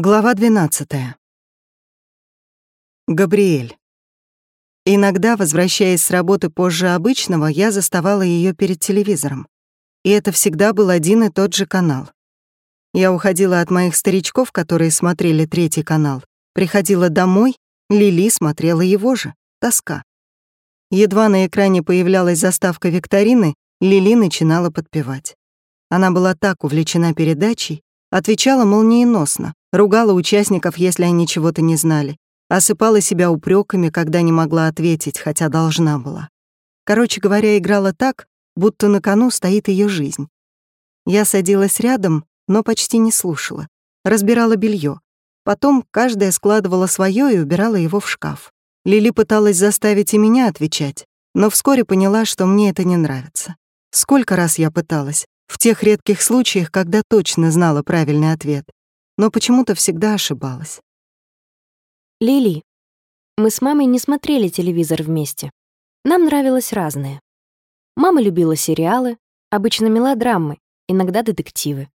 Глава 12. Габриэль. Иногда, возвращаясь с работы позже обычного, я заставала ее перед телевизором. И это всегда был один и тот же канал. Я уходила от моих старичков, которые смотрели третий канал, приходила домой, Лили смотрела его же. Тоска. Едва на экране появлялась заставка викторины, Лили начинала подпевать. Она была так увлечена передачей, отвечала молниеносно, ругала участников, если они чего-то не знали, осыпала себя упреками, когда не могла ответить, хотя должна была. Короче говоря, играла так, будто на кону стоит ее жизнь. Я садилась рядом, но почти не слушала. Разбирала белье. Потом каждая складывала свое и убирала его в шкаф. Лили пыталась заставить и меня отвечать, но вскоре поняла, что мне это не нравится. Сколько раз я пыталась, в тех редких случаях, когда точно знала правильный ответ но почему-то всегда ошибалась. Лили, мы с мамой не смотрели телевизор вместе. Нам нравилось разное. Мама любила сериалы, обычно мелодрамы, иногда детективы.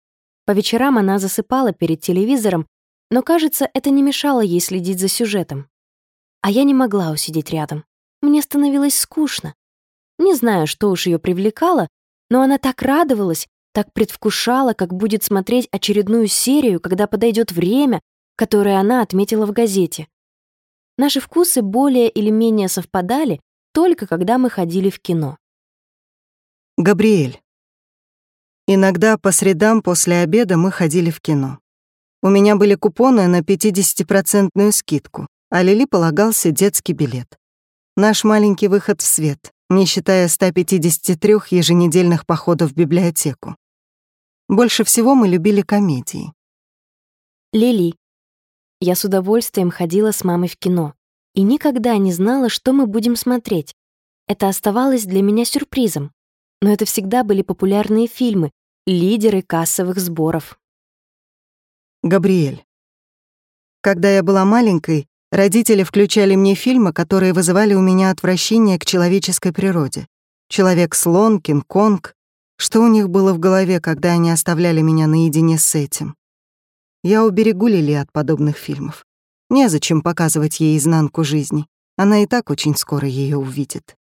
По вечерам она засыпала перед телевизором, но, кажется, это не мешало ей следить за сюжетом. А я не могла усидеть рядом. Мне становилось скучно. Не знаю, что уж ее привлекало, но она так радовалась, так предвкушала, как будет смотреть очередную серию, когда подойдет время, которое она отметила в газете. Наши вкусы более или менее совпадали только когда мы ходили в кино. Габриэль. Иногда по средам после обеда мы ходили в кино. У меня были купоны на 50-процентную скидку, а Лили полагался детский билет. Наш маленький выход в свет, не считая 153 еженедельных походов в библиотеку. Больше всего мы любили комедии. Лили. Я с удовольствием ходила с мамой в кино и никогда не знала, что мы будем смотреть. Это оставалось для меня сюрпризом. Но это всегда были популярные фильмы, лидеры кассовых сборов. Габриэль. Когда я была маленькой, родители включали мне фильмы, которые вызывали у меня отвращение к человеческой природе. «Человек-слон», «Кинг-Конг», что у них было в голове, когда они оставляли меня наедине с этим? Я уберегу Лили от подобных фильмов. Незачем показывать ей изнанку жизни. Она и так очень скоро ее увидит.